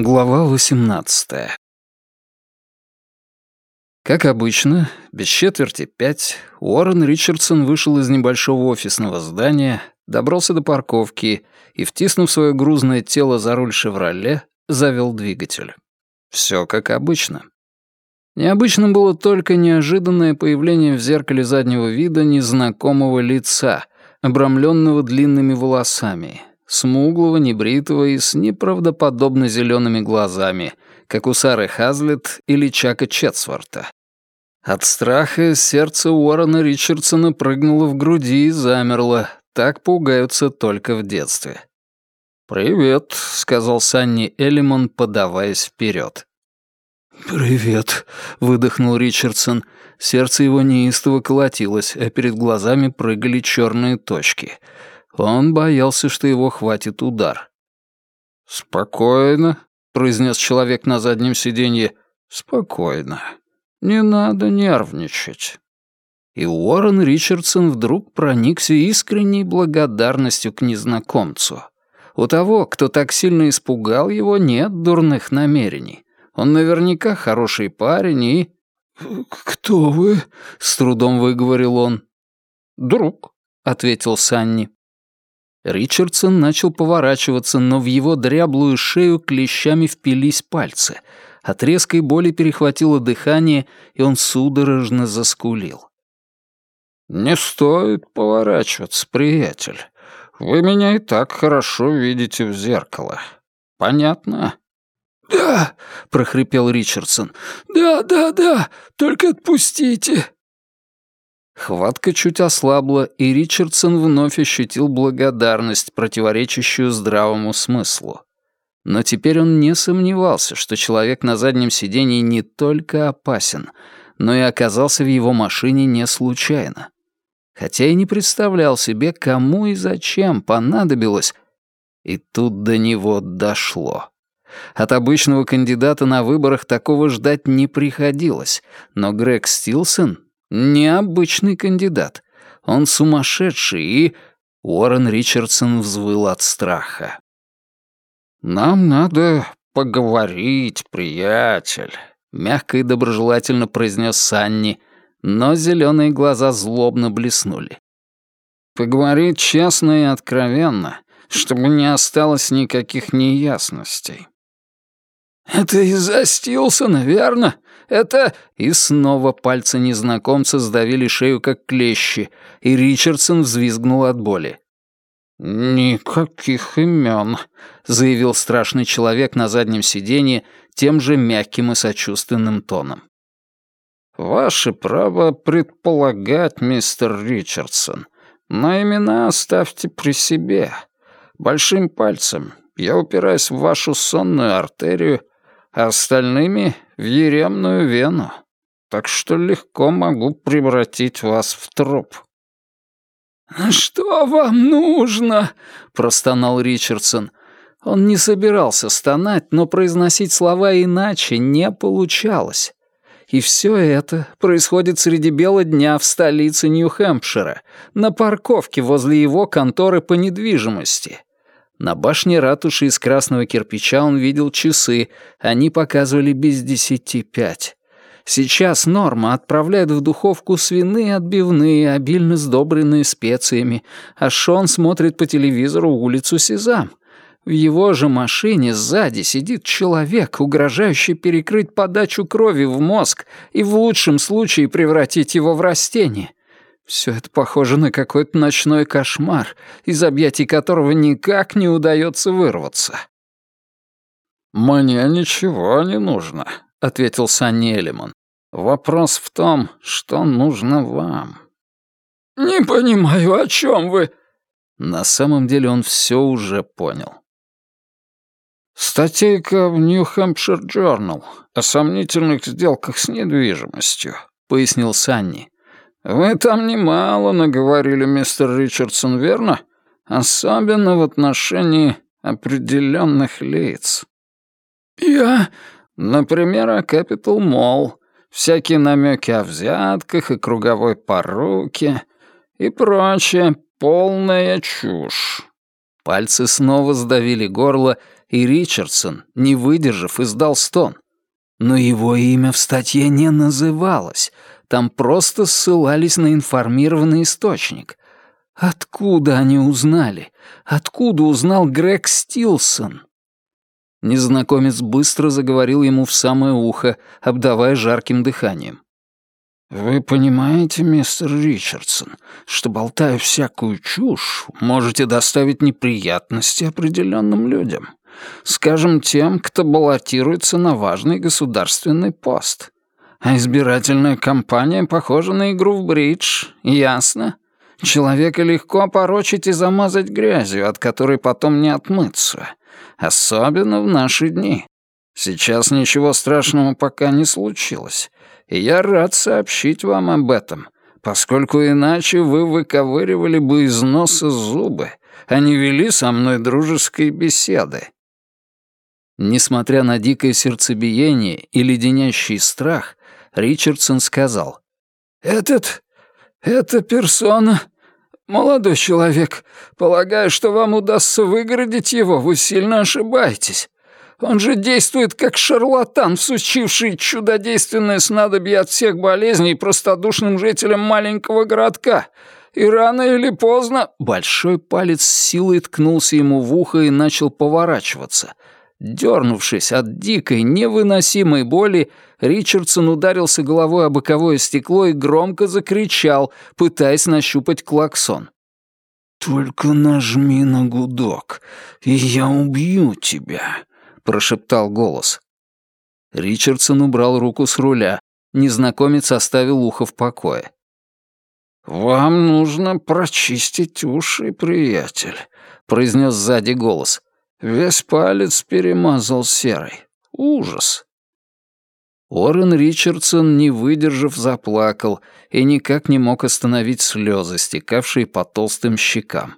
Глава 18 Как обычно, без четверти пять, Уоррен Ричардсон вышел из небольшого офисного здания, добрался до парковки и, втиснув свое грузное тело за руль «Шевроле», завел двигатель. Все как обычно. Необычным было только неожиданное появление в зеркале заднего вида незнакомого лица, обрамленного длинными волосами, смуглого, небритого и с неправдоподобно зелеными глазами, как у Сары Хазлет или Чака Четсворта. От страха сердце Уоррена Ричардсона прыгнуло в груди и замерло. Так пугаются только в детстве. «Привет», — сказал Санни Элимон, подаваясь вперед. «Привет», — выдохнул Ричардсон. Сердце его неистово колотилось, а перед глазами прыгали черные точки — он боялся, что его хватит удар. «Спокойно», — произнес человек на заднем сиденье. «Спокойно. Не надо нервничать». И Уоррен Ричардсон вдруг проникся искренней благодарностью к незнакомцу. У того, кто так сильно испугал его, нет дурных намерений. Он наверняка хороший парень и... «Кто вы?» — с трудом выговорил он. «Друг», — ответил Санни. Ричардсон начал поворачиваться, но в его дряблую шею клещами впились пальцы. От резкой боли перехватило дыхание, и он судорожно заскулил. «Не стоит поворачиваться, приятель. Вы меня и так хорошо видите в зеркало. Понятно?» «Да», — прохрипел Ричардсон. «Да, да, да, только отпустите». Хватка чуть ослабла, и Ричардсон вновь ощутил благодарность, противоречащую здравому смыслу. Но теперь он не сомневался, что человек на заднем сидении не только опасен, но и оказался в его машине не случайно. Хотя и не представлял себе, кому и зачем понадобилось. И тут до него дошло. От обычного кандидата на выборах такого ждать не приходилось, но Грег Стилсон Необычный кандидат. Он сумасшедший и... Уоррен Ричардсон взвыл от страха. «Нам надо поговорить, приятель», — мягко и доброжелательно произнес Санни, но зеленые глаза злобно блеснули. «Поговорить честно и откровенно, чтобы не осталось никаких неясностей». «Это из-за Стилсона, верно? Это...» И снова пальцы незнакомца сдавили шею, как клещи, и Ричардсон взвизгнул от боли. «Никаких имен», — заявил страшный человек на заднем сиденье тем же мягким и сочувственным тоном. «Ваше право предполагать, мистер Ричардсон, но имена оставьте при себе. Большим пальцем я упираюсь в вашу сонную артерию а остальными — в еремную вену. Так что легко могу превратить вас в труп». «Что вам нужно?» — простонал Ричардсон. Он не собирался стонать, но произносить слова иначе не получалось. И все это происходит среди бела дня в столице Нью-Хэмпшира, на парковке возле его конторы по недвижимости. На башне ратуши из красного кирпича он видел часы, они показывали без десяти пять. Сейчас Норма отправляет в духовку свиные отбивные, обильно сдобренные специями, а Шон смотрит по телевизору улицу Сезам. В его же машине сзади сидит человек, угрожающий перекрыть подачу крови в мозг и в лучшем случае превратить его в растение. Все это похоже на какой-то ночной кошмар, из объятий которого никак не удается вырваться. «Мне ничего не нужно», — ответил Санни Элимон. «Вопрос в том, что нужно вам». «Не понимаю, о чем вы?» На самом деле он все уже понял. «Статейка в Нью-Хэмпшир Джорнал о сомнительных сделках с недвижимостью», — пояснил Санни. «Вы там немало наговорили, мистер Ричардсон, верно? Особенно в отношении определенных лиц». «Я...» «Например, о Capital Mall, всякие намеки о взятках и круговой поруке и прочее, полная чушь». Пальцы снова сдавили горло, и Ричардсон, не выдержав, издал стон. Но его имя в статье не называлось, там просто ссылались на информированный источник. Откуда они узнали? Откуда узнал Грег Стилсон? Незнакомец быстро заговорил ему в самое ухо, обдавая жарким дыханием. «Вы понимаете, мистер Ричардсон, что, болтая всякую чушь, можете доставить неприятности определенным людям. Скажем, тем, кто баллотируется на важный государственный пост. А избирательная кампания похожа на игру в бридж, ясно? Человека легко опорочить и замазать грязью, от которой потом не отмыться. Особенно в наши дни. Сейчас ничего страшного пока не случилось, и я рад сообщить вам об этом, поскольку иначе вы выковыривали бы из носа зубы, а не вели со мной дружеской беседы. Несмотря на дикое сердцебиение и леденящий страх, Ричардсон сказал, «Этот... эта персона... Молодой человек, полагаю, что вам удастся выгородить его, вы сильно ошибаетесь. Он же действует как шарлатан, всучивший чудодейственное снадобье от всех болезней простодушным жителям маленького городка. И рано или поздно...» Большой палец с силой ткнулся ему в ухо и начал поворачиваться. Дернувшись от дикой, невыносимой боли, Ричардсон ударился головой о боковое стекло и громко закричал, пытаясь нащупать клаксон. «Только нажми на гудок, и я убью тебя», прошептал голос. Ричардсон убрал руку с руля. Незнакомец оставил ухо в покое. «Вам нужно прочистить уши, приятель», — произнес сзади голос. «Весь палец перемазал серой. Ужас!» Уоррен Ричардсон, не выдержав, заплакал и никак не мог остановить слезы, стекавшие по толстым щекам.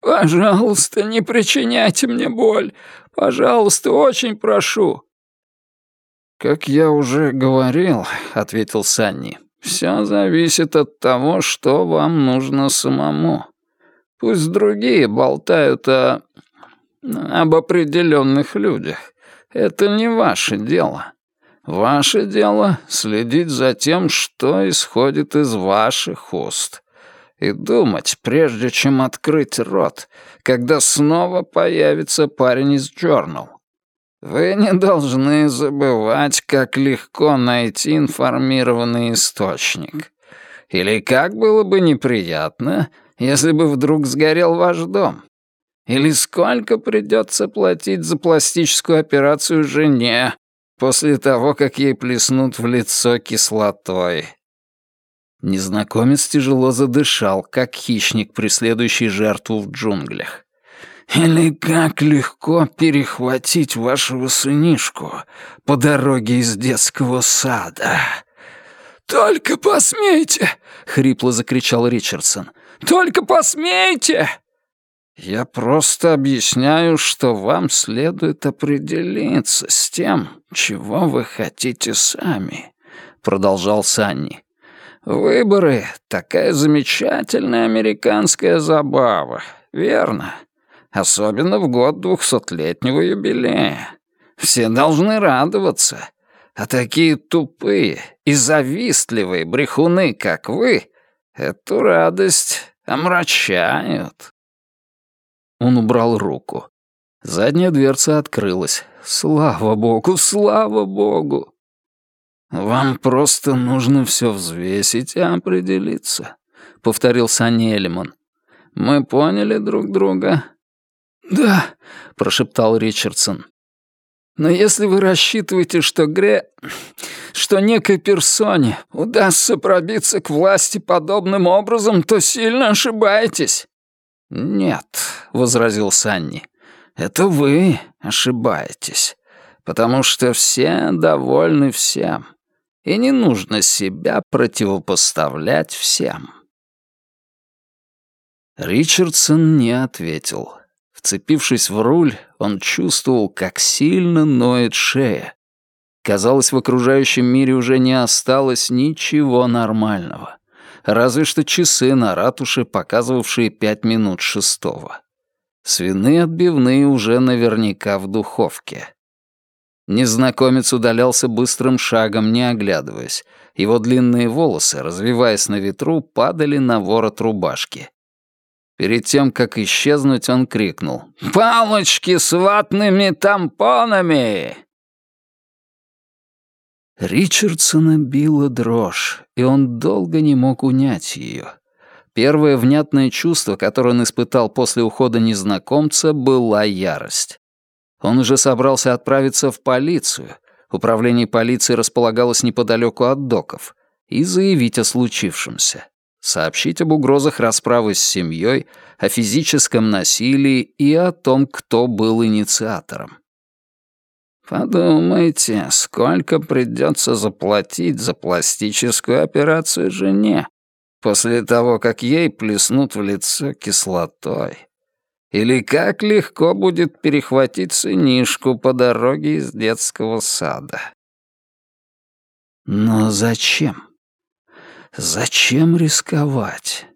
«Пожалуйста, не причиняйте мне боль. Пожалуйста, очень прошу». «Как я уже говорил», — ответил Санни, — «все зависит от того, что вам нужно самому. Пусть другие болтают о... об определенных людях. Это не ваше дело. Ваше дело — следить за тем, что исходит из ваших уст и думать, прежде чем открыть рот, когда снова появится парень из Journal. Вы не должны забывать, как легко найти информированный источник. Или как было бы неприятно, если бы вдруг сгорел ваш дом. Или сколько придется платить за пластическую операцию жене после того, как ей плеснут в лицо кислотой. Незнакомец тяжело задышал, как хищник, преследующий жертву в джунглях. «Или как легко перехватить вашего сынишку по дороге из детского сада!» «Только посмейте!» — хрипло закричал Ричардсон. «Только посмейте!» «Я просто объясняю, что вам следует определиться с тем, чего вы хотите сами», — продолжал Санни. Выборы — такая замечательная американская забава, верно? Особенно в год двухсотлетнего юбилея. Все должны радоваться. А такие тупые и завистливые брехуны, как вы, эту радость омрачают. Он убрал руку. Задняя дверца открылась. Слава богу, слава богу! «Вам просто нужно все взвесить и определиться», — повторил Элимон. «Мы поняли друг друга?» «Да», — прошептал Ричардсон. «Но если вы рассчитываете, что Гре... что некой персоне удастся пробиться к власти подобным образом, то сильно ошибаетесь». «Нет», — возразил Санни, — «это вы ошибаетесь, потому что все довольны всем и не нужно себя противопоставлять всем. Ричардсон не ответил. Вцепившись в руль, он чувствовал, как сильно ноет шея. Казалось, в окружающем мире уже не осталось ничего нормального. Разве что часы на ратуше, показывавшие пять минут шестого. Свиные отбивные уже наверняка в духовке. Незнакомец удалялся быстрым шагом, не оглядываясь. Его длинные волосы, развиваясь на ветру, падали на ворот рубашки. Перед тем, как исчезнуть, он крикнул «Палочки с ватными тампонами!» Ричардсона била дрожь, и он долго не мог унять ее. Первое внятное чувство, которое он испытал после ухода незнакомца, была ярость. Он уже собрался отправиться в полицию, управление полиции располагалось неподалеку от доков, и заявить о случившемся. Сообщить об угрозах расправы с семьей, о физическом насилии и о том, кто был инициатором. Подумайте, сколько придется заплатить за пластическую операцию жене после того, как ей плеснут в лицо кислотой. Или как легко будет перехватить сынишку по дороге из детского сада. Но зачем? Зачем рисковать?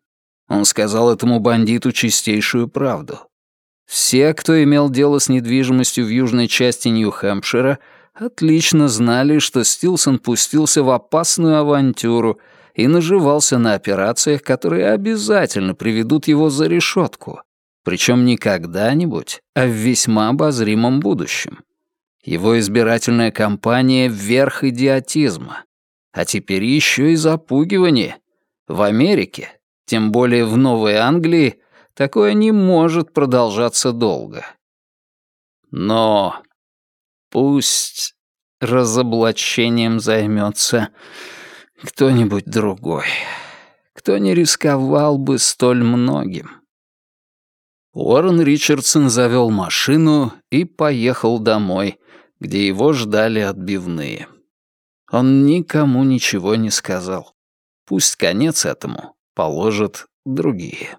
Он сказал этому бандиту чистейшую правду. Все, кто имел дело с недвижимостью в южной части Нью-Хэмпшира, отлично знали, что Стилсон пустился в опасную авантюру и наживался на операциях, которые обязательно приведут его за решетку, причем не когда-нибудь, а в весьма обозримом будущем. Его избирательная кампания — верх идиотизма. А теперь еще и запугивание. В Америке, тем более в Новой Англии, Такое не может продолжаться долго. Но пусть разоблачением займется кто-нибудь другой, кто не рисковал бы столь многим. Уоррен Ричардсон завел машину и поехал домой, где его ждали отбивные. Он никому ничего не сказал. Пусть конец этому положат другие.